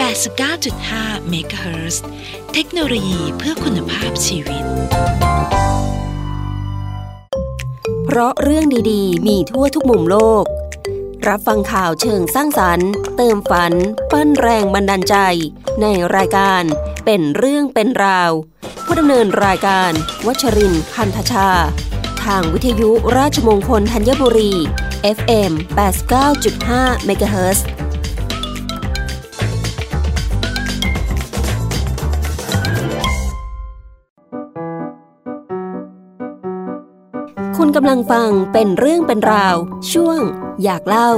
89.5 MHz เทคโนโลยีเพื่อคุณภาพชีวิต เพราะเรื่องดีๆ มีทั่วทุกมุมโลก รับฟังข่าวเชิงสร้างสรรค์ เติมฝัน ปั้นแรงบันดาลใจ ในรายการเป็นเรื่องเป็นราว ผู้ดำเนินรายการ วัชรินทร์คันธชา ทางวิทยุราชมงคลธัญบุรี FM 89.5 MHz คุณกำลังฟังเป็นเรื่องเป็นราว ช่วง อยากเล่า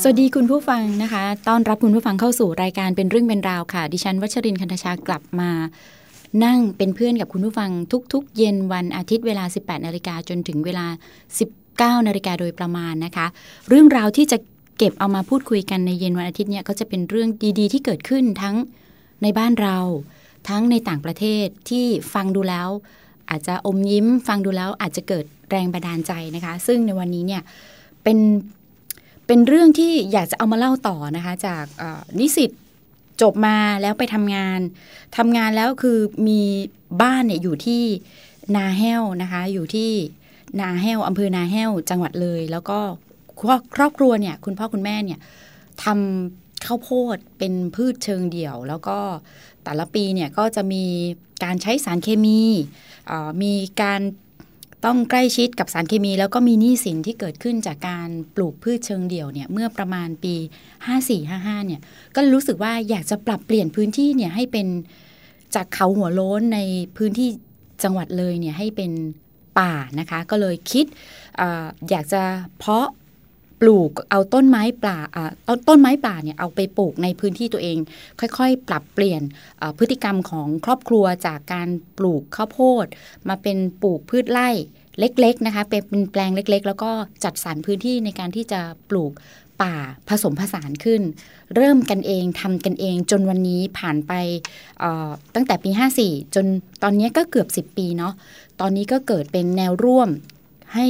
สวัสดีคุณผู้ฟังนะคะต้อนรับคุณผู้ฟังเข้าสู่รายการเป็นเรื่องเป็นราวค่ะ ดิฉันวัชรินคันธชากลับมา นั่งเป็นเพื่อนกับคุณผู้ฟังทุกๆ เย็นวันอาทิตย์เวลา 18นาฬิกาจนถึงเวลา 19นาฬิกาโดยประมาณนะคะ เรื่องราวที่จะเก็บเอามาพูดคุยกันในเย็นวันอาทิตย์เนี่ยก็จะเป็นเรื่องดีๆ ที่เกิดขึ้นทั้งในบ้านเราทั้งในต่างประเทศที่ฟังดูแล้ว อาจจะอมยิ้มฟังดูแล้วอาจจะเกิดแรงบันดาลใจนะคะ ซึ่งในวันนี้เนี่ยเป็นเป็นเรื่องที่อยากจะเอามาเล่าต่อนะคะ จากนิสิตจบมาแล้วไปทำงานทำงานแล้วคือมีบ้านเนี่ยอยู่ที่นาแห้วนะคะ อยู่ที่นาแห้วอำเภอนาแห้วจังหวัดเลย แล้วก็ครอบครัวเนี่ยคุณพ่อคุณแม่เนี่ยทำข้าวโพดเป็นพืชเชิงเดี่ยว แล้วก็ แต่ละปีเนี่ยก็จะมีการใช้สารเคมีมีการต้องใกล้ชิดกับสารเคมี แล้วก็มีหนี้สินที่เกิดขึ้นจากการปลูกพืชเชิงเดี่ยวเนี่ยเมื่อประมาณปี 5455เนี่ยก็รู้สึกว่าอยากจะปรับเปลี่ยนพื้นที่เนี่ยให้เป็นจากเขาหัวโล้นในพื้นที่จังหวัดเลยเนี่ยให้เป็นป่านะคะ ก็เลยคิดออยากจะเพาะ ปลูกเอาต้นไม้ป่าต้นต้นไม้ป่าเนี่ยเอาไปปลูกในพื้นที่ตัวเอง ค่อยๆ ปรับเปลี่ยนพฤติกรรมของครอบครัวจากการปลูกข้าวโพด มาเป็นปลูกพืชไร่เล็กๆนะคะเป็นแปลงเล็กๆ แล้วก็จัดสรรพื้นที่ในการที่จะปลูกป่าผสมผสานขึ้น เริ่มกันเองทำกันเองจนวันนี้ผ่านไปตั้งแต่ปี 54 จนตอนนี้ก็เกือบ 10 ปีเนาะตอนนี้ก็เกิดเป็นแนวร่วมให้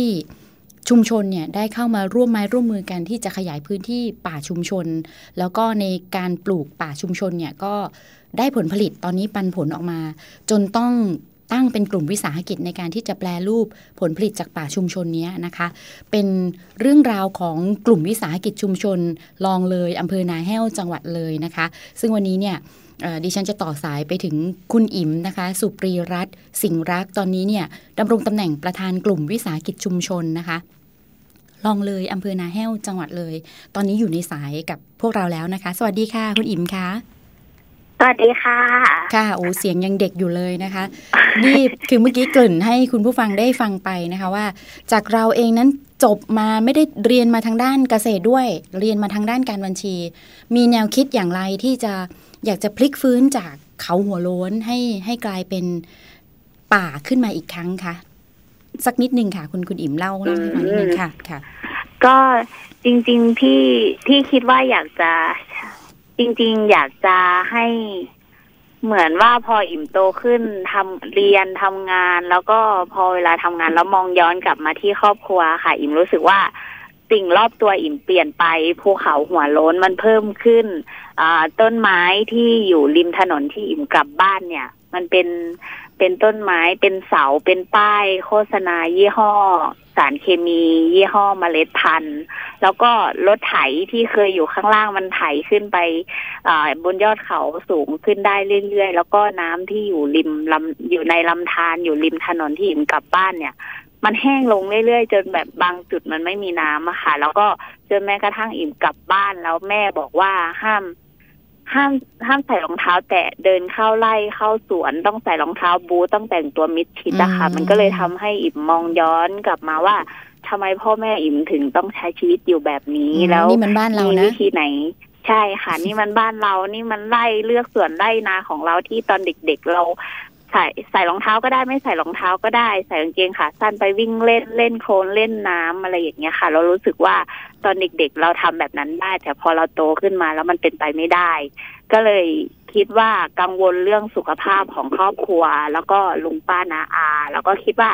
ชุมชนเนี่ยได้เข้ามาร่วมไม้ร่วมมือกันที่จะขยายพื้นที่ป่าชุมชน แล้วก็ในการปลูกป่าชุมชนเนี่ยก็ได้ผลผลิตตอนนี้ปันผลออกมา จนต้องตั้งเป็นกลุ่มวิสาหกิจในการที่จะแปลรูปผลผลิตจากป่าชุมชนนี้นะคะ เป็นเรื่องราวของกลุ่มวิสาหกิจชุมชน ลองเลยอำเภอนาแห้วจังหวัดเลยนะคะ ซึ่งวันนี้เนี่ย ดิฉันจะต่อสายไปถึงคุณอิ๋มนะคะ สุปรีรัตน์สิงรักตอนนี้เนี่ยดำรงตำแหน่งประธานกลุ่มวิสาหกิจชุมชนนะคะลองเลยอำเภอนาแห้วจังหวัดเลย ตอนนี้อยู่ในสายกับพวกเราแล้วนะคะ สวัสดีค่ะ คุณอิ๋มคะสวัสดีค่ะ ค่ะโอ้เสียงยังเด็กอยู่เลยนะคะ นี่คือเมื่อกี้เกริ่นให้คุณผู้ฟังได้ฟังไปนะคะว่า จากเราเองนั้นจบมาไม่ได้เรียนมาทางด้านเกษตรด้วย เรียนมาทางด้านการบัญชี มีแนวคิดอย่างไรที่จะ อยากจะพลิกฟื้นจากเขาหัวโล้นให้ให้กลายเป็นป่าขึ้นมาอีกครั้งคะสักนิดนึงค่ะ คุณคุณอิ่มเล่าเล่าให้ฟังนิดนึงค่ะค่ะ ก็จริง ๆ ที่ที่คิดว่าอยากจะ จริง ๆ อยากจะให้เหมือนว่าพออิ่มโตขึ้นทำเรียนทำงาน แล้วก็พอเวลาทำงานแล้วมองย้อนกลับมาที่ครอบครัวค่ะ อิ่มรู้สึกว่า สิ่งรอบตัวอิ่มเปลี่ยนไปภูเขาหัวโล้นมันเพิ่มขึ้นต้นไม้ที่อยู่ริมถนนที่อิ่มกลับบ้านเนี่ย มันเป็นเป็นต้นไม้เป็นเสาเป็นป้าย โฆษณายี่ห้อ สารเคมี ยี่ห้อมเมล็ดพันธุ์ แล้วก็รถไถที่เคยอยู่ข้างล่างมันไถขึ้นไปบนยอดเขาสูงขึ้นได้เรื่อยๆ แล้วก็น้ำที่อยู่ริมลำอยู่ในลำธารอยู่ริมถนนที่อิ่มกลับบ้านเนี่ย มันแห้งลงเรื่อยๆ จนแบบบางจุดมันไม่มีน้ำอะค่ะ แล้วก็จนแม้กระทั่งอิ่มกลับบ้านแล้วแม่บอกว่าห้าม ห้ามห้ามใส่รองเท้า แตะเดินเข้าไล่เข้าสวนต้องใส่รองเท้าบูต้องแต่งตัวมิดชิดนะคะมันก็เลยทำให้อิ่มมองย้อนกลับมาว่าทำไมพ่อแม่อิ่มถึงต้องใช้ชีวิตอยู่แบบนี้แล้วนี่มันบ้านเรานะวิธีไหนใช่ค่ะ นี่มันบ้านเรา นี่มันไล่เลือกสวนไล่นาของเราที่ตอนเด็กๆเรา ใส่ใส่รองเท้าก็ได้ไม่ใส่รองเท้าก็ได้ ใส่กางเกงขาสั้นไปวิ่งเล่นเล่นโคลนเล่นน้ำอะไรอย่างเงี้ยค่ะ เรารู้สึกว่าตอนเด็กๆ เราทำแบบนั้นได้ แต่พอเราโตขึ้นมาแล้วมันเป็นไปไม่ได้ ก็เลยคิดว่ากังวลเรื่องสุขภาพของครอบครัว แล้วก็ลุงป้านาอา แล้วก็คิดว่า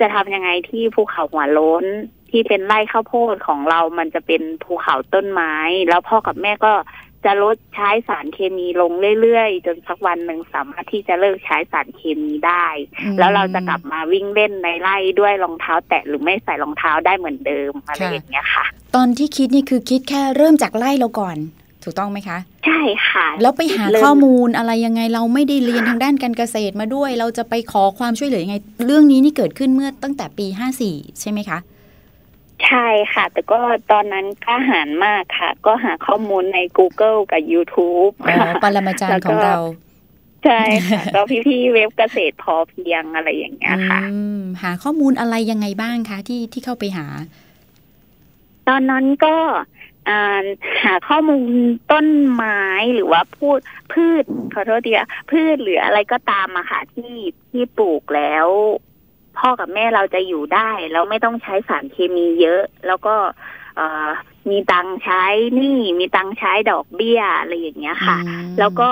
จะทำยังไงที่ภูเขาหัวโล้นที่เป็นไร่ข้าวโพดของเรา มันจะเป็นภูเขาต้นไม้ แล้วพ่อกับแม่ก็ จะลดใช้สารเคมีลงเรื่อยๆ จนสักวันหนึ่งสามารถที่จะเลิกใช้สารเคมีได้ แล้วเราจะกลับมาวิ่งเล่นในไร่ด้วยรองเท้าแตะหรือไม่ใส่รองเท้าได้เหมือนเดิมอะไรอย่างเงี้ยค่ะ ตอนที่คิดนี่คือคิดแค่เริ่มจากไร่เราก่อน ถูกต้องไหมคะ ใช่ค่ะ แล้วไปหาข้อมูลอะไรยังไงเราไม่ได้เรียนทางด้านการเกษตรมาด้วย เราจะไปขอความช่วยเหลือยังไง เรื่องนี้นี่เกิดขึ้นเมื่อตั้งแต่ปีห้าสี่ใช่ไหมคะ ใช่ค่ะ แต่ก็ตอนนั้นกล้าหาญมากค่ะ ก็หาข้อมูลใน Google กับ YouTube ปรมาจารย์ของเราใช่ค่ะก็พี่ๆเว็บเกษตรพอเพียงอะไรอย่างเงี้ยค่ะหาข้อมูลอะไรยังไงบ้างคะที่ที่เข้าไปหา ตอนนั้นก็หาข้อมูลต้นไม้หรือว่าพูดพืชขอโทษทีอะพืชหรืออะไรก็ตามอะค่ะที่ที่ปลูกแล้ว พ่อกับแม่เราจะอยู่ได้แล้วไม่ต้องใช้สารเคมีเยอะ แล้วก็มีตังใช้นี่มีตังใช้ดอกเบี้ยอะไรอย่างเงี้ยค่ะ แล้วก็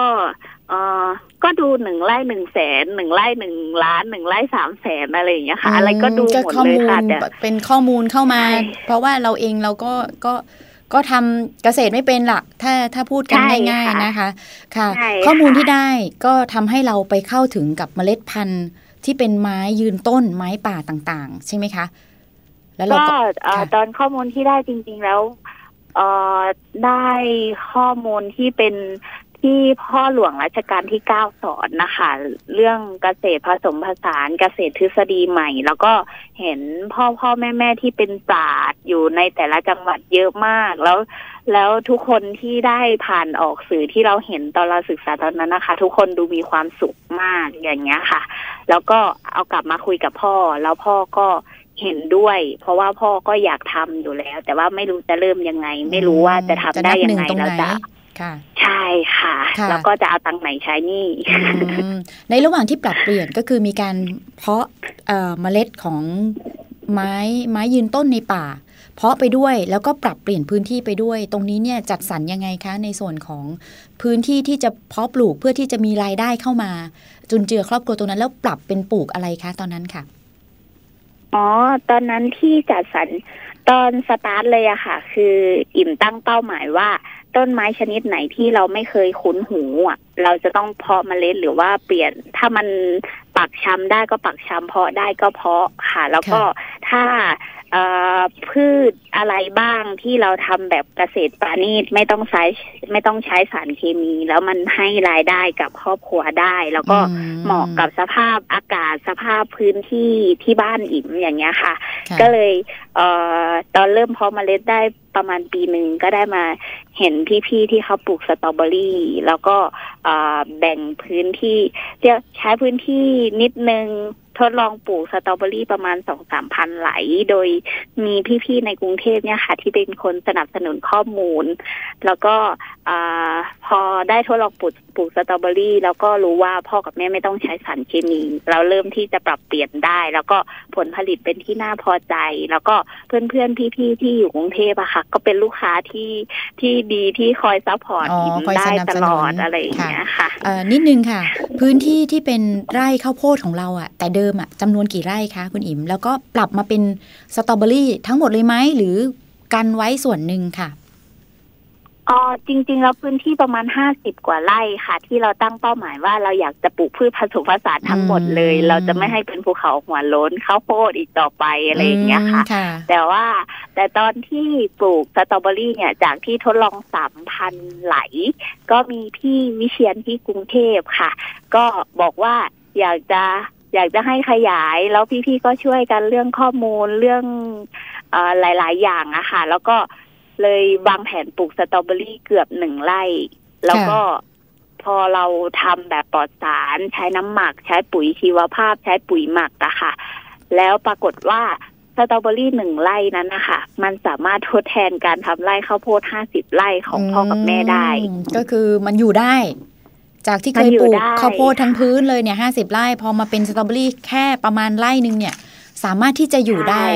เออก็ดูหนึ่งไร่หนึ่งแสนหนึ่งไร่หนึ่งล้านหนึ่งไร่สามแสนอะไรอย่างเงี้ยค่ะ อะไรก็ดูหมดข้อเลยมูลค่ะแต่เป็นข้อมูลเข้ามาใช่เพราะว่าเราเองเราก็ก็ก็ทำเกษตรไม่เป็นหลักถ้าถ้าพูดกันใช่ง่ายค่ะๆนะคะ ค่ะใช่ข้อมูลค่ะที่ได้ก็ทำให้เราไปเข้าถึงกับเมล็ดพันธุ์ ที่เป็นไม้ยืนต้นไม้ป่าต่างๆ ใช่ไหมคะ แล้วเราก็ก็เอ่อค่ะตอนข้อมูลที่ได้จริง ๆแล้วเอ่อได้ข้อมูลที่เป็น ที่พ่อหลวงรัชกาลที่เก้าสอนนะคะ เรื่องเกษตรผสมผสานเกษตรทฤษฎีใหม่ แล้วก็เห็นพ่อพ่อแม่แม่ที่เป็นศาสตร์อยู่ในแต่ละจังหวัดเยอะมาก แล้วแล้วทุกคนที่ได้ผ่านออกสื่อที่เราเห็นตอนเราศึกษาตอนนั้นนะคะ ทุกคนดูมีความสุขมากอย่างเงี้ยค่ะ แล้วก็เอากลับมาคุยกับพ่อ แล้วพ่อก็เห็นด้วย เพราะว่าพ่อก็อยากทำอยู่แล้ว แต่ว่าไม่รู้จะเริ่มยังไง ไม่รู้ว่าจะทำได้ยังไงจะนับหนึ่ตรงแล้วไหนจะ ค่ะ ใช่ค่ะค่ะ แล้วก็จะเอาตังค์ไหนใช้หนี่อืมในระหว่างที่ปรับเปลี่ยนก็คือมีการเพาะเอ่อเมล็ดของไม้ไม้ยืนต้นในป่า เพาะไปด้วยแล้วก็ปรับเปลี่ยนพื้นที่ไปด้วย ตรงนี้เนี่ยจัดสรรยังไงคะ ในส่วนของพื้นที่ที่จะเพาะปลูกเพื่อที่จะมีรายได้เข้ามา จุนเจือครอบครัวตรงนั้น แล้วปรับเป็นปลูกอะไรคะตอนนั้นค่ะอ๋อตอนนั้นที่จัดสรรตอนสตาร์ทเลยอะค่ะ คืออิ่มตั้งเป้าหมายว่า ต้นไม้ชนิดไหนที่เราไม่เคยคุ้นหูอะเราจะต้องเพาะเมล็ดหรือว่าเปลี่ยน ถ้ามันปักชำได้ก็ปักชำเพาะได้ก็เพาะค่ะ แล้วก็ถ้าเอ่อพืชอะไรบ้างที่เราทำแบบเกษตรปราณีตไม่ต้องใช้ไม่ต้องใช้สารเคมี แล้วมันให้รายได้กับครอบครัวได้ แล้วก็อืมเหมาะกับสภาพอากาศสภาพพื้นที่ที่บ้านอิ่มอย่างเงี้ยค่ะค่ะก็เลยเอ่อตอนเริ่มเพาะเมล็ดได้ ประมาณปีหนึ่งก็ได้มาเห็นพี่ๆที่เขาปลูกสตรอเบอรี่ แล้วก็แบ่งพื้นที่เรียกใช้พื้นที่นิดนึง ทดลองปลูกสตรอเบอรี่ประมาณสองสามพันไหล โดยมีพี่ๆในกรุงเทพเนี่ยค่ะ ที่เป็นคนสนับสนุนข้อมูล แล้วก็อ่าพอได้ทดลองปลูกปลูกสตรอเบอรี่ แล้วก็รู้ว่าพ่อกับแม่ไม่ต้องใช้สารเคมี เราเริ่มที่จะปรับเปลี่ยนได้ แล้วก็ผลผลิตเป็นที่น่าพอใจ แล้วก็เพื่อนๆพี่ๆที่อยู่กรุงเทพอะค่ะ ก็เป็นลูกค้าที่ที่ดีที่คอย support อ๋ออิ๋มคอยได้สนับตสลนุอดนอะไรอย่างเงี้ยค่ะเอ่อนิดนึงค่ะ พื้นที่ที่เป็นไร่ข้าวโพดของเราอะแต่เดิมอะจำนวนกี่ไร่คะคุณอิ๋มแล้วก็ปรับมาเป็นสตรอเบอรี่ทั้งหมดเลยไหมหรือกันไว้ส่วนหนึ่งค่ะอ๋อจริง ๆ แล้วพื้นที่ประมาณห้าสิบกว่าไร่ค่ะ ที่เราตั้งเป้าหมายว่าเราอยากจะปลูกพืชผสมผสานทั้งหมดเลยอืมเราจะไม่ให้เป็นภูเขาหัวโล้นข้าวโพดอีกต่อไปอะไรอย่างเงี้ยค่ะอืมค่ะ แต่ว่าแต่ตอนที่ปลูกสตรอเบอรี่เนี่ย จากที่ทดลองสามพันไหล ก็มีพี่วิเชียนที่กรุงเทพค่ะ ก็บอกว่าอยากจะ อยากจะให้ขยายแล้วพี่ๆก็ช่วยกันเรื่องข้อมูลเรื่องเอ่อหลาย ๆ อย่างอะค่ะ แล้วก็เลยวางแผนปลูกสตรอเบอรี่เกือบหนึ่งไร่ แล้วก็พอเราทำแบบปลอดสารใช้น้ำหมัก ใช้ปุ๋ยชีวภาพ ใช้ปุ๋ยหมักอะค่ะ แล้วปรากฏว่าสตรอเบอรี่หนึ่งไร่นั้นนะคะมันสามารถทดแทนการทำไร่ข้าวโพดห้าสิบไร่ของพ่อกับแม่ได้อืมก็คือมันอยู่ได้ จากที่เคมันยอยู่ปลูกได้ข้าวโพดทั้งพื้นเลยเนี่ยห้าสิบไร่พอมาเป็นสตรอเบอรี่แค่ประมาณไร่หนึ่งเนี่ยสามารถที่จะอยู่ได้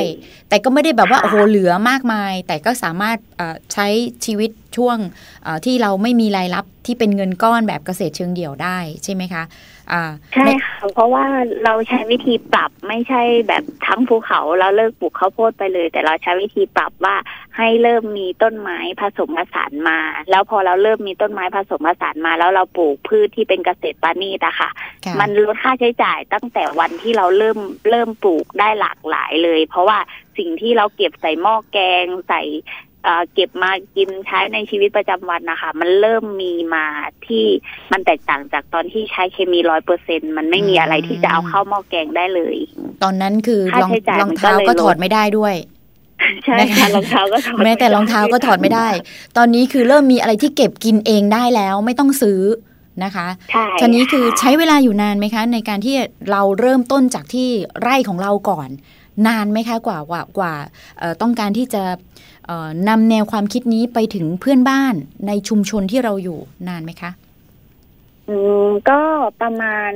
แต่ก็ไม่ได้แบบว่าค่ะโอ้โหเหลือมากมาย แต่ก็สามารถเอ่อใช้ชีวิตช่วงเอ่อที่เราไม่มีรายรับที่เป็นเงินก้อนแบบเกษตรเชิงเดี่ยวได้ใช่ไหมคะ อ่าใช่ค่ะเพราะว่าเราใช้วิธีปรับไม่ใช่แบบทั้งภูเขาเราเลิกปลูกข้าวโพดไปเลย แต่เราใช้วิธีปรับว่าให้เริ่มมีต้นไม้ผสมผสานมา แล้วพอเราเริ่มมีต้นไม้ผสมผสานมา แล้วเราปลูกพืชที่เป็นเกษตรปานีตอะค่ะค่ะมันลดค่าใช้จ่ายตั้งแต่วันที่เราเริ่มเริ่มปลูกได้หลากหลายเลย เพราะว่าสิ่งที่เราเก็บใส่หม้อแกงใส่ เอ่อเก็บมากินใช้ในชีวิตประจำวันนะคะ มันเริ่มมีมาที่มันแตกต่างจากตอนที่ใช้เคมีร้อยเปอร์เซ็นมันไม่มีอะไรที่จะเอาเข้าหม้อแกงได้เลย ตอนนั้นคือค่ารองใช้จ่ายรองมันก็เท้าเลยก็ลดถอดไม่ได้ด้วยใช่ค่ะรองเท้าก็ถอดแม้แต่รองเท้าก็ถอดไม่ได้ ตอนนี้คือเริ่มมีอะไรที่เก็บกินเองได้แล้วไม่ต้องซื้อนะคะใช่ทีนี้คือใช้เวลาอยู่นานไหมคะ ในการที่เราเริ่มต้นจากที่ไร่ของเราก่อน นานไหมคะกว่ากว่ากว่าเอ่อต้องการที่จะเอ่อ นำแนวความคิดนี้ไปถึงเพื่อนบ้านในชุมชนที่เราอยู่นานไหมคะ อืมก็ประมาณ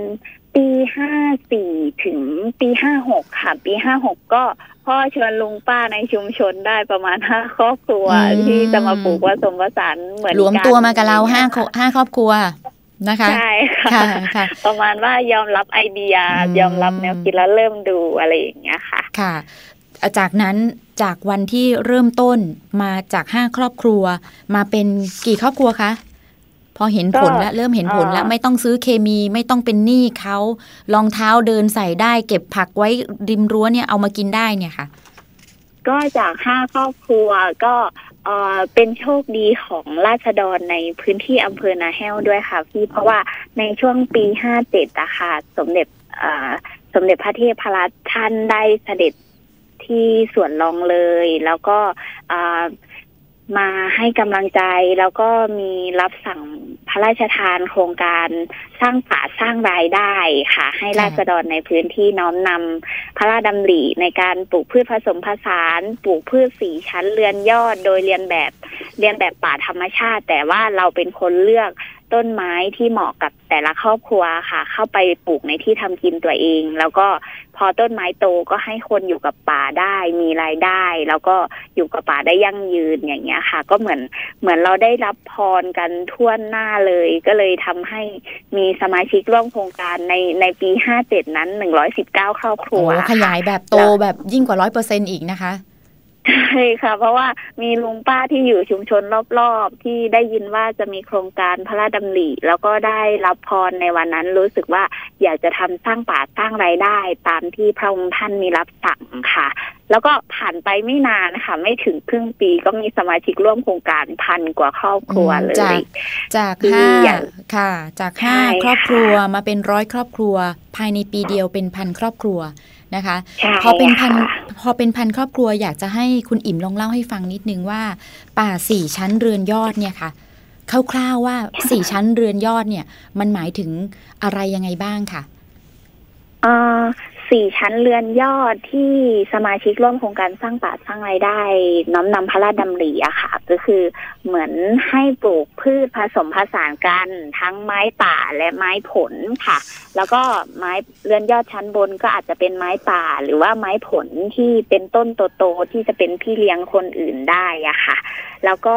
ปีห้าสี่ถึงปีห้าหกค่ะ ปีห้าหกก็พ่อชวนลุงป้าในชุมชนได้ประมาณห้าครอบครัวอืมที่จะมาปลูกผสมผสานเหมือนรวมตัวมากับเราอย่งห้างี้ยครห้าครอบครัวนะคะใช่ค่ะค่ะค่ะประมาณว่ายอมรับไอเดียอืมยอมรับแนวคิดแล้วเริ่มดูอะไรอย่างเงี้ยค่ะ ค่ะ จากนั้นจากวันที่เริ่มต้นมาจากห้าครอบครัว มาเป็นกี่ครอบครัวคะพอเห็นผลแล้วก็เริ่มเห็นผลแล้วเอ่อไม่ต้องซื้อเคมีไม่ต้องเป็นหนี้เขารองเท้าเดินใส่ได้ เก็บผักไว้ริมรั้วเนี่ยเอามากินได้เนี่ยค่ะ ก็จากห้าครอบครัวก็เอ่อเป็นโชคดีของราษฎรในพื้นที่อำเภอนาแห้วด้วยค่ะพี่เพราะว่าในช่วงปีห้าเจ็ดอะค่ะ สมเด็จเอ่อสมเด็จพระเทพรัตน์ท่านได้เสด็จ ที่สวนรองเลย แล้วก็มาให้กำลังใจแล้วก็มีรับสั่งพระราชทานโครงการสร้างป่าสร้างรายได้ค่ะ ให้ค่ะราษฎรในพื้นที่น้อมนำพระราชดำริในการปลูกพืชผสมผสาน ปลูกพืชสีชั้นเรือนยอด โดยเรียนแบบเรียนแบบป่าธรรมชาติ แต่ว่าเราเป็นคนเลือก ต้นไม้ที่เหมาะกับแต่ละครอบครัวค่ะ เข้าไปปลูกในที่ทำกินตัวเอง แล้วก็พอต้นไม้โตก็ให้คนอยู่กับป่าได้มีรายได้ แล้วก็อยู่กับป่าได้ยั่งยืนอย่างเงี้ยค่ะ ก็เหมือนเหมือนเราได้รับพรกันทั่วหน้าเลย ก็เลยทำให้มีสมาชิกร่วมโครงการในในปีห้าเจ็ดนั้นหนึ่งร้อยสิบเก้าครอบครัวขยายแบบโตแบบยิ่งกว่าร้อยเปอร์เซ็นอีกนะคะ ใช่ค่ะ เพราะว่ามีลุงป้าที่อยู่ชุมชนรอบๆ ที่ได้ยินว่าจะมีโครงการพระราชดำริ แล้วก็ได้รับพรในวันนั้นรู้สึกว่าอยากจะทำสร้างป่าสร้างรายได้ ตามที่พระองค์ท่านมีรับสั่งค่ะ แล้วก็ผ่านไปไม่นานค่ะ ไม่ถึงครึ่งปีก็มีสมาชิกร่วมโครงการพันกว่าครอบครัวเลจากยจากคือห้าอย่างค่ะ จากห้าใช่ครอบครัวค่ะมาเป็นร้อยครอบครัว ภายในปีเดียวเป็นพันครอบครัว นะคะใช่พอเป็นพันค่ะพอเป็นพันครอบครัวอยากจะให้คุณอิ่มลองเล่าให้ฟังนิดนึงว่า ป่าสี่ชั้นเรือนยอดเนี่ยค่ะคร่าวๆว่าสี่ชั้นเรือนยอดเนี่ย มันหมายถึงอะไรยังไงบ้างค่ะเอ่อ สี่ชั้นเรือนยอดที่สมาชิกร่วมโครงการสร้างป่าสร้างรายได้ น้อมนำพระราชดำริอะค่ะ ก็คือเหมือนให้ปลูกพืชผสมผสานกันทั้งไม้ป่าและไม้ผลค่ะ แล้วก็ไม้เรือนยอดชั้นบนก็อาจจะเป็นไม้ป่า หรือว่าไม้ผลที่เป็นต้นโตๆที่จะเป็นพี่เลี้ยงคนอื่นได้อะค่ะ แล้วก็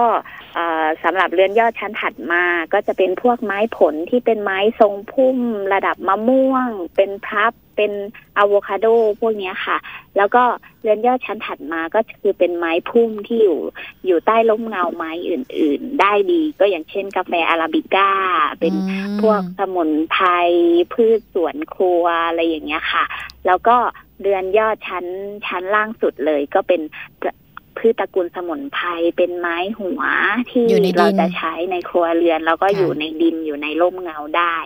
สำหรับเรือนยอดชั้นถัดมาก็จะเป็นพวกไม้ผลที่เป็นไม้ทรงพุ่ม ระดับมะม่วง เป็นพลับเป็นอะโวคาโดพวกนี้ค่ะ แล้วก็เรือนยอดชั้นถัดมาก็คือเป็นไม้พุ่มที่อยู่อยู่ใต้ร่มเงาไม้อื่น ๆ ได้ดี ก็อย่างเช่นกาแฟอาราบิก้า เป็นพวกสมุนไพรพืชสวนครัวอะไรอย่างเงี้ยค่ะ แล้วก็เรือนยอดชั้นชั้นล่างสุดเลยก็เป็น พืชตระกูลสมุนไพรเป็นไม้หัวที่อยู่ในดินเราจะใช้ในครัวเรือน แล้วก็ค่ะอยู่ในดินอยู่ในร่มเงาได้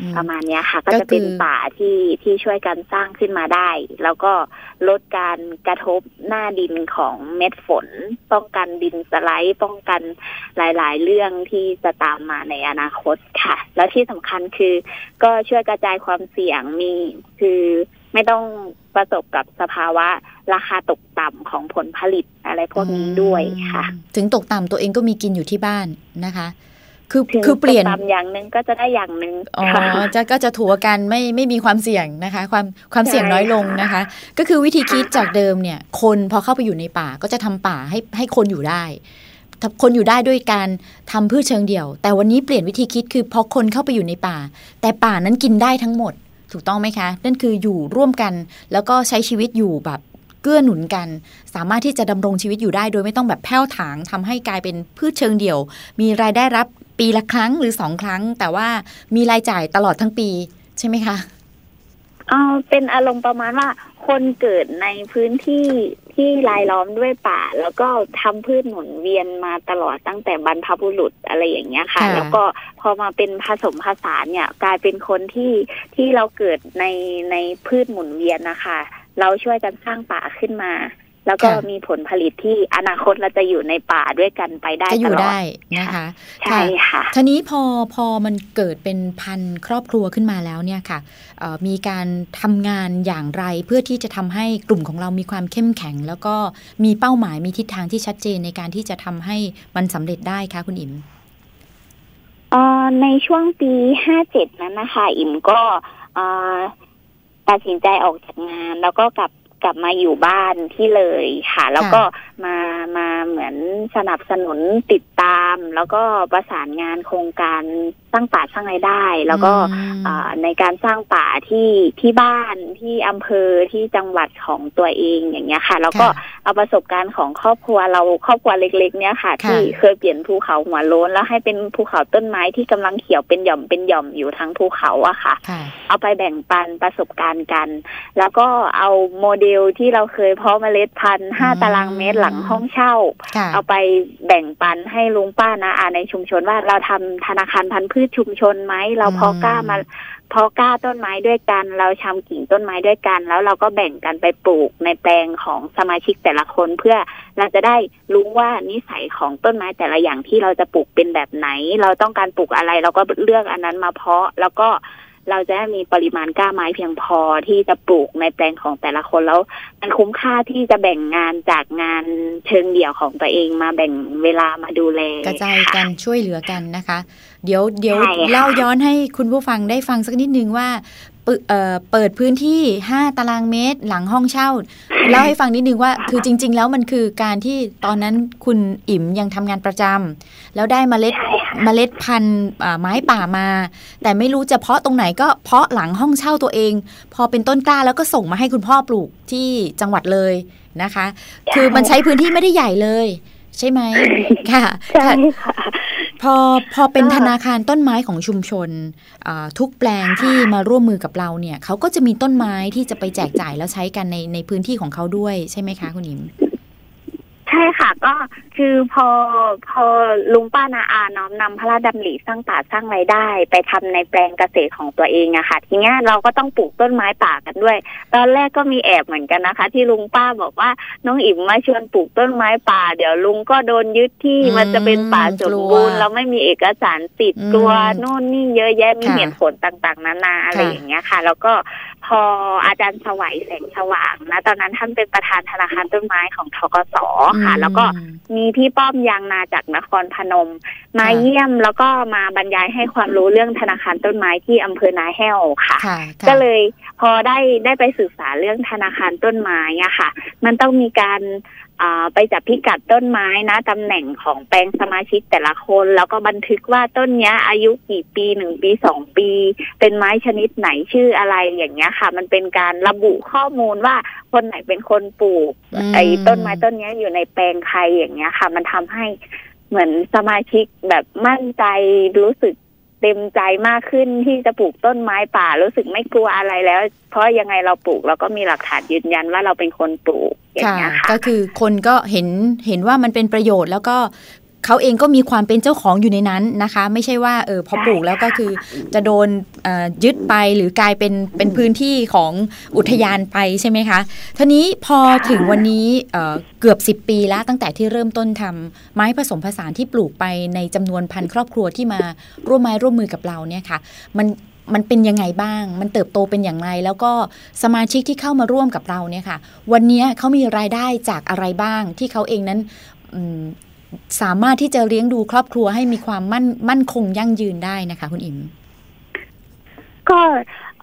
อืมประมาณเนี้ยค่ะก็ก็จะเป็นคือป่าที่ที่ช่วยกันสร้างขึ้นมาได้ แล้วก็ลดการกระทบหน้าดินของเม็ดฝน ป้องกันดินสไลด์ป้องกันหลาย ๆ เรื่องที่จะตามมาในอนาคตค่ะ แล้วที่สำคัญคือ ก็ช่วยกระจายความเสี่ยงมีคือ ไม่ต้องประสบกับสภาวะ ราคาตกต่ำของผลผลิตอะไรพวกนี้ด้วยค่ะอืมถึงตกต่ำตัวเองก็มีกินอยู่ที่บ้านนะคะคือถึงคือเปลี่ยนตกต่ำอย่างหนึ่งก็จะได้อย่างหนึ่งอ๋อค่ะจะก็จะถัวกันไม่ไม่มีความเสี่ยงนะคะ ความความเสี่ยงใช่น้อยลงค่ะนะคะ ก็คือวิธีคิดค่ะจากเดิมเนี่ย คนพอเข้าไปอยู่ในป่าก็จะทำป่าให้ให้คนอยู่ได้ทำคนอยู่ได้ด้วยการทำพืชเชิงเดี่ยว แต่วันนี้เปลี่ยนวิธีคิดคือพอคนเข้าไปอยู่ในป่า แต่ป่านั้นกินได้ทั้งหมด ถูกต้องไหมคะ นั่นคืออยู่ร่วมกัน แล้วก็ใช้ชีวิตอยู่แบบเกื้อหนุนกัน สามารถที่จะดำรงชีวิตอยู่ได้ โดยไม่ต้องแบบแผ่วถางทำให้กลายเป็นพืชเชิงเดี่ยว มีรายได้รับปีละครั้งหรือสองครั้ง แต่ว่ามีรายจ่ายตลอดทั้งปีใช่ไหมคะ เอาเป็นอารมณ์ประมาณว่า คนเกิดในพื้นที่ที่รายล้อมด้วยป่า แล้วก็ทำพืชหมุนเวียนมาตลอดตั้งแต่บรรพบุรุษอะไรอย่างเงี้ยค่ะค่ะ แล้วก็พอมาเป็นผสมผสานเนี่ย กลายเป็นคนที่ที่เราเกิดในในพืชหมุนเวียนนะคะ เราช่วยกันสร้างป่าขึ้นมา แล้วก็มีผลผลิตที่อนาคตเราจะอยู่ในป่าด้วยกันไปได้จะอตยู่ลอดได้นะคะใช่ค่ะทีนี้พอพอมันเกิดเป็นพันครอบครัวขึ้นมาแล้วเนี่ยค่ะเอ่อมีการทำงานอย่างไรเพื่อที่จะทำให้กลุ่มของเรามีความเข้มแข็ง แล้วก็มีเป้าหมายมีทิศทางที่ชัดเจนในการที่จะทำให้มันสำเร็จได้คะคุณอิมเอ่อในช่วงปีห้าเจ็ดนั้นนะคะ อิมก็เอ่อตัดสินใจออกจากงาน แล้วก็กลับ กลับมาอยู่บ้านที่เลยค่ะ แล้วก็ มามาเหมือนสนับสนุนติดตาม แล้วก็ประสานงานโครงการสร้างป่าสร้างรายได้ แล้วก็อืมอ่าในการสร้างป่าที่ที่บ้านที่อำเภอที่จังหวัดของตัวเองอย่างเงี้ยค่ะ แล้วก็ค่ะเอาประสบการณ์ของครอบครัวเราครอบครัวเล็ก ๆ เนี่ยค่ะค่ะ ที่เคยเปลี่ยนภูเขาหัวโล้นแล้วให้เป็นภูเขาต้นไม้ที่กำลังเขียวเป็นหย่อมเป็นหย่อมอยู่ทั้งภูเขาอะค่ะค่ะ เอาไปแบ่งปันประสบการณ์กัน แล้วก็เอาโมเดลที่เราเคยเพาะเมล็ดพันธุ์ห้าอืมตารางเมตรหลังห้องเช่าค่ะเอาไปแบ่งปันให้ลุงป้านะอาในชุมชนว่าเราทำธนาคารพันธุ์พืชชุมชนไหมเราเพาะกล้ามาเพาะกล้าต้นไม้ด้วยกัน เราชำกิ่งต้นไม้ด้วยกัน แล้วเราก็แบ่งกันไปปลูกในแปลงของสมาชิกแต่ละคนเพื่อเราจะได้รู้ว่านิสัยของต้นไม้แต่ละอย่างที่เราจะปลูกเป็นแบบไหน เราต้องการปลูกอะไร เราก็เลือกอันนั้นมาเพาะแล้วก็ เราจะได้มีปริมาณกล้าไม้เพียงพอที่จะปลูกในแปลงของแต่ละคนแล้วมันคุ้มค่าที่จะแบ่งงานจากงานเชิงเดี่ยวของตัวเองมาแบ่งเวลามาดูแลกระจายกันช่วยเหลือกันนะคะ เดี๋ยวเดี๋ยวใช่ค่ะเล่าย้อนให้คุณผู้ฟังได้ฟังสักนิดนึงว่าเปิเอ่อเปิดพื้นที่ 5 ตารางเมตรหลังห้องเช่าเล่าให้ฟังนิดนึงว่า คือจริง ๆ แล้วมันคือการที่ตอนนั้นคุณอิ่มยังทำงานประจำแล้วได้เมล็ดใช่ค่ะ เมล็ดพันธุ์อ่าไม้ป่ามา แต่ไม่รู้จะเพาะตรงไหนก็เพาะหลังห้องเช่าตัวเอง พอเป็นต้นกล้าแล้วก็ส่งมาให้คุณพ่อปลูกที่จังหวัดเลยนะคะ คือมันใช้พื้นที่ไม่ได้ใหญ่เลย ใช่ไหมค่ะใช่ค่ะพอพอเป็นก็ธนาคารต้นไม้ของชุมชนอ่าทุกแปลงที่มาร่วมมือกับเราเนี่ยเขาก็จะมีต้นไม้ที่จะไปแจกจ่ายแล้วใช้กันในในพื้นที่ของเขาด้วยใช่ไหมคะคุณหญิม ใช่ค่ะก็คือพอพอลุงป้านาอาน้อมนำพระราชดำริสร้างป่าสร้างรายได้ ไปทำในแปลงเกษตรของตัวเองอะค่ะ ทีเนี้ยเราก็ต้องปลูกต้นไม้ป่ากันด้วย ตอนแรกก็มีแอบเหมือนกันนะคะ ที่ลุงป้าบอกว่าน้องอิ๋มมาชวนปลูกต้นไม้ป่า เดี๋ยวลุงก็โดนยึดที่อืมมันจะเป็นป่าสมบูรณ์กลัวเราไม่มีเอกสารสิทธิ์อืมกลัวโน่นนี่เยอะแยะมีค่ะเหตุผลต่างๆ นานาอะไรค่ะอย่างเงี้ยค่ะ แล้วก็พ ออาจารย์สวัยแสงสว่างนะตอนนั้นท่านเป็นประธานธนาคารต้นไม้ของทกสค่ะ แล้วก็อืมมีพี่ป้อมยางนาจากนครพนม มาค่ะเยี่ยมแล้วก็มาบรรยายให้ความรู้เรื่องธนาคารต้นไม้ที่อำเภอนาแห้วค่ะค่ะก็เลยพอได้ได้ไปศึกษาเรื่องธนาคารต้นไม้อะค่ะ มันต้องมีการอ่า ไปจับพิกัดต้นไม้นะตำแหน่งของแปลงสมาชิกแต่ละคน แล้วก็บันทึกว่าต้นเนี้ยอายุกี่ปีหนึ่งปีสองปี เป็นไม้ชนิดไหนชื่ออะไรอย่างเงี้ยค่ะ มันเป็นการระบุข้อมูลว่าคนไหนเป็นคนปลูกอืมไอ้ต้นไม้ต้นเนี้ยอยู่ในแปลงใครอย่างเงี้ยค่ะ มันทำให้เหมือนสมาชิกแบบมั่นใจรู้สึก เต็มใจมากขึ้นที่จะปลูกต้นไม้ป่า รู้สึกไม่กลัวอะไรแล้ว เพราะยังไงเราปลูกเราก็มีหลักฐานยืนยันว่าเราเป็นคนปลูกอย่างเงี้ยค่ะก็คือคนก็เห็นเห็นว่ามันเป็นประโยชน์ แล้วก็ เขาเองก็มีความเป็นเจ้าของอยู่ในนั้นนะคะ ไม่ใช่ว่าเออพอปลูกแล้วก็คือจะโดนยึดไปหรือกลายเป็นเป็นพื้นที่ของอุทยานไปใช่ไหมคะทีนี้พอถึงวันนี้เเกือบ 10 ปีแล้วตั้งแต่ที่เริ่มต้นทำไม้ผสมผสานที่ปลูกไปในจำนวนพันครอบครัวที่มาร่วมไม้ร่วมมือกับเราเนี่ยค่ะมันมันเป็นยังไงบ้าง มันเติบโตเป็นอย่างไร แล้วก็สมาชิกที่เข้ามาร่วมกับเราเนี่ยค่ะ วันนี้เขามีรายได้จากอะไรบ้างที่เขาเองนั้น สามารถที่จะเลี้ยงดูครอบครัวให้มีความมั่นมั่นคงยั่งยืนได้นะคะ คุณอิมก็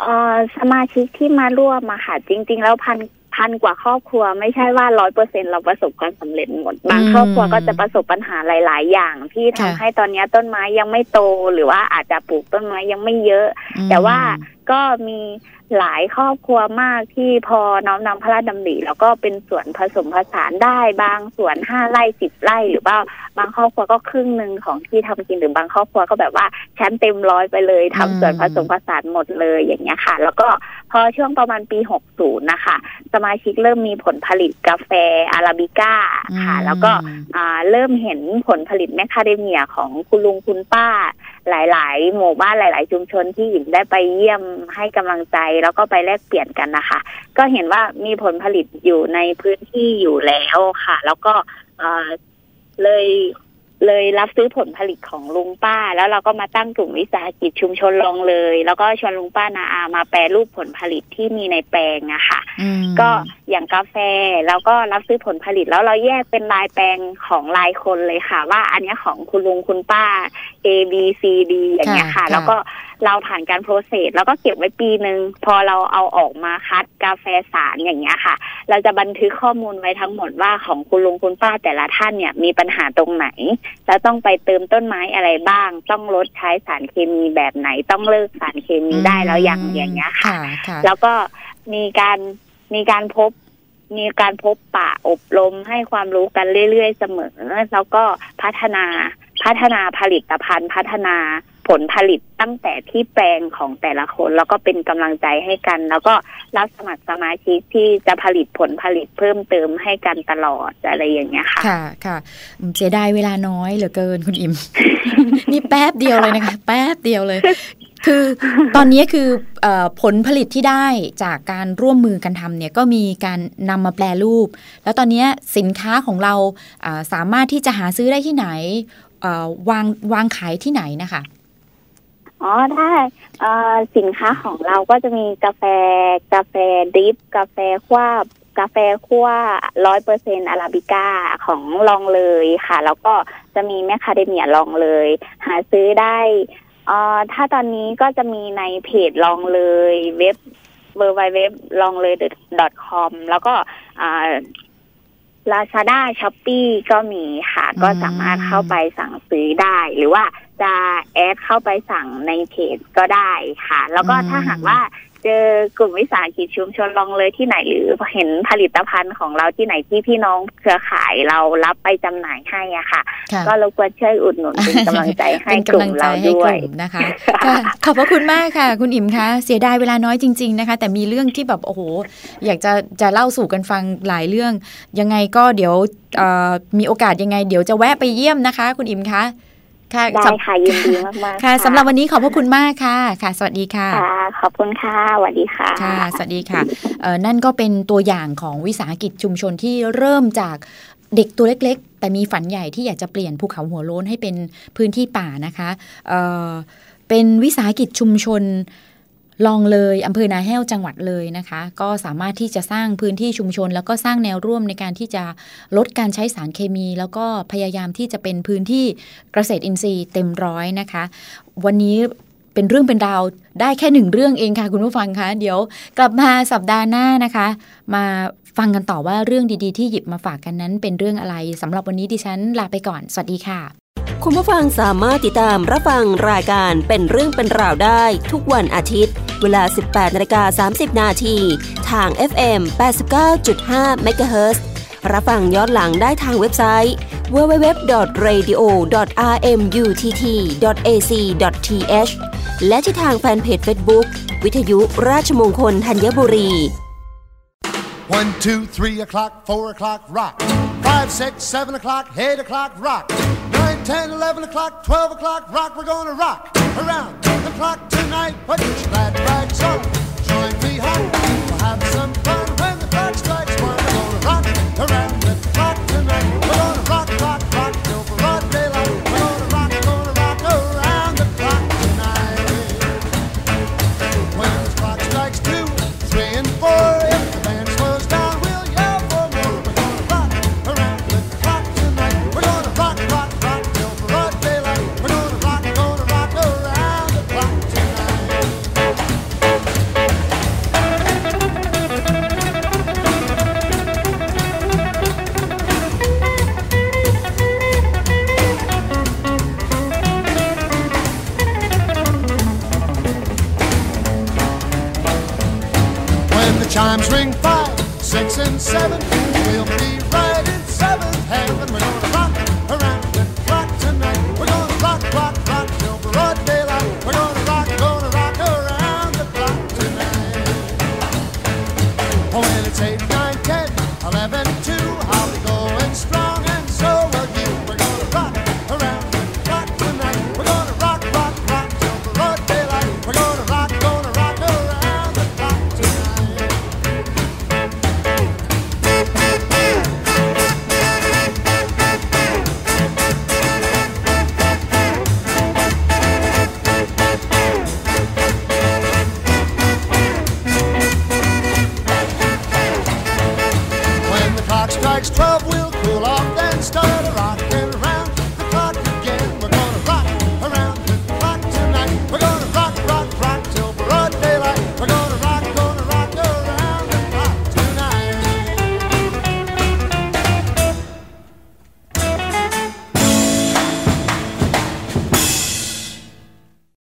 เอ่อสมาชิกที่มาร่วมมาค่ะจริง ๆ แล้วพันพันกว่าครอบครัวไม่ใช่ว่าร้อยเปอร์เซ็นเราประสบความสำเร็จหมด บางอืมครอบครัวก็จะประสบปัญหาหลาย ๆ อย่างที่ทำค่ะให้ตอนนี้ต้นไม้ยังไม่โตหรือว่าอาจจะปลูกต้นไม้ยังไม่เยอะ แต่ว่า ก็มีหลายครอบครัวมากที่พอน้อมนำพระราชดำริแล้วก็เป็นสวนผสมผสานได้บางสวนห้าไร่สิบไร่หรือว่าบางครอบครัวก็ครึ่งหนึ่งของที่ทำกินหรือบางครอบครัวก็แบบว่าฉันเต็มร้อยไปเลยทำสวนผสมผสานหมดเลยอย่างเงี้ยค่ะ แล้วก็พอช่วงประมาณปี60นะคะ สมาชิกเริ่มมีผลผลิตกาแฟอาราบิก้าค่ะอืมแล้วก็อ่าเริ่มเห็นผลผลิตแมคคาเดเมียของคุณลุงคุณป้า หลาย ๆ หมู่บ้านหลาย ๆ ชุมชนที่หญิงได้ไปเยี่ยมให้กำลังใจแล้วก็ไปแลกเปลี่ยนกันนะคะ ก็เห็นว่ามีผลผลิตอยู่ในพื้นที่อยู่แล้วค่ะ แล้วก็เออเลย เลยรับซื้อผลผลิตของลุงป้า แล้วเราก็มาตั้งกลุ่มวิสาหกิจชุมชนลงเลย แล้วก็ชวนลุงป้านาอามาแปรรูปผลผลิตที่มีในแปลงอะค่ะอืมก็อย่างกาแฟแล้วก็รับซื้อผลผลิตแล้วเราแยกเป็นลายแปลงของลายคนเลยค่ะ ว่าอันเนี้ยของคุณลุงคุณป้า A B C D อย่างเงี้ยค่ะค่ะแล้วก็ เราผ่านการโปรเซสแล้วก็เก็บไว้ปีหนึ่งพอเราเอาออกมาคัดกาแฟสารอย่างเงี้ยค่ะ เราจะบันทึกข้อมูลไว้ทั้งหมดว่าของคุณลุงคุณป้าแต่ละท่านเนี่ยมีปัญหาตรงไหน แล้วต้องไปเติมต้นไม้อะไรบ้าง ต้องลดใช้สารเคมีแบบไหน ต้องเลิกสารเคมีได้แล้วอย่างอย่างเงี้ยค่ะค่ะค่ะแล้วก็มีการมีการพบมีการพบปะอบรมให้ความรู้กันเรื่อยๆเสมอ แล้วก็พัฒนาพัฒนาผลิตภัณฑ์พัฒนา ผลผลิตตั้งแต่ที่แปลงของแต่ละคน แล้วก็เป็นกำลังใจให้กัน แล้วก็รับสมัครสมาชิกที่จะผลิตผลผลิตเพิ่มเติมให้กันตลอดอะไรอย่างเงี้ยค่ะ ค่ะค่ะเสียดายเวลาน้อยเหลือเกินคุณอิมนี่แป๊บเดียวเลยนะคะ แป๊บเดียวเลย คือตอนนี้คืออผลผลิตที่ได้จากการร่วมมือกันทำเนี่ยก็มีการนำมาแปลรูป แล้วตอนนี้สินค้าของเราสามารถที่จะหาซื้อได้ที่ไหนวางวางขายที่ไหนนะคะ อ๋อได้สินค้าของเราก็จะมีกาแฟ กาแฟดริปกาแฟคว้ากาแฟคั่วร้อยเปอร์เซ็นอาราบิก้าของลองเลยค่ะ แล้วก็จะมีแมคคาเดเมียลองเลย หาซื้อได้อ่อถ้าตอนนี้ก็จะมีในเพจลองเลยเว็บเวอร์ไวเว็บลองเลย .com แล้วก็อ่า Lazada Shopee ก็มีค่ะ ก็สามารถเข้าไปสั่งซื้อได้หรือว่า จะ add เข้าไปสั่งในเพจก็ได้ค่ะ แล้วก็ถ้าหากว่าเจอกลุ่มวิสาหกิจชุมชนลองเลยที่ไหนหรือเห็นผลิตภัณฑ์ของเราที่ไหนที่พี่น้องเครือข่ายเรารับไปจำหน่ายให้อะค่ะค่ะ ก็รบกวนช่วยอุดหนุนเป็นกำลังใจให้เป็นกลุ่กำลัมงใจเราให้ด้กวยลุ่มนะคะค่ะขอบพระคุณมากค่ะ คุณอิมคะเสียดายเวลาน้อยจริง ๆนะคะ แต่มีเรื่องที่แบบโอ้โห อยากจะจะเล่าสู่กันฟังหลายเรื่อง ยังไงก็เดี๋ยวเอ่อมีโอกาสยังไง เดี๋ยวจะแวะไปเยี่ยมนะคะ คุณอิมคะ ค่ะได้สำค่ะยินดีมากๆค่ะสำหรับวันนี้ขอบพระคุณมากค่ะ ค่ะ สวัสดีค่ะค่ะ ขอบคุณค่ะสวัสดีค่ะค่ะ สวัสดีค่ะเอ่อนั่นก็เป็นตัวอย่างของวิสาหกิจชุมชนที่เริ่มจากเด็กตัวเล็ก ๆ แต่มีฝันใหญ่ที่อยากจะเปลี่ยนภูเขาหัวโล้นให้เป็นพื้นที่ป่านะคะเอ่อเป็นวิสาหกิจชุมชน ลองเลยอำเภอนาแห้วจังหวัดเลยนะคะ ก็สามารถที่จะสร้างพื้นที่ชุมชน แล้วก็สร้างแนวร่วมในการที่จะลดการใช้สารเคมี แล้วก็พยายามที่จะเป็นพื้นที่เกษตรอินทรีย์เต็มร้อยนะคะ วันนี้เป็นเรื่องเป็นราวได้แค่หนึ่งเรื่องเองค่ะคุณผู้ฟังคะเดี๋ยวกลับมาสัปดาห์หน้านะคะ มาฟังกันต่อว่าเรื่องดีๆ ที่หยิบมาฝากกันนั้นเป็นเรื่องอะไรสำหรับวันนี้ดิฉันลาไปก่อน สวัสดีค่ะ คุณผู้ฟังสามารถติดตามรับฟังรายการเป็นเรื่องเป็นราวได้ ทุกวันอาทิตย์ เวลา 18นาฬิกา30 นาทีทาง FM 89.5 MHz รับฟังย้อนหลังได้ทางเว็บไซต์ www.radio.rmutt.ac.th และที่ทางแฟนเพจ Facebook วิทยุราชมงคลธัญบุรี One, two, three o'clock, four o'clock, rock. Five, six, seven o'clock, eight o'clock, rock. Nine, ten, eleven o'clock, twelve o'clock, rock. We're gonna rock around the clock tonight. Put your glad rags on. Join me home. We'll have some fun when the clock strikes one. We're gonna rock around Oh, when it's eight, nine, ten, eleven, two, I'll be going strong.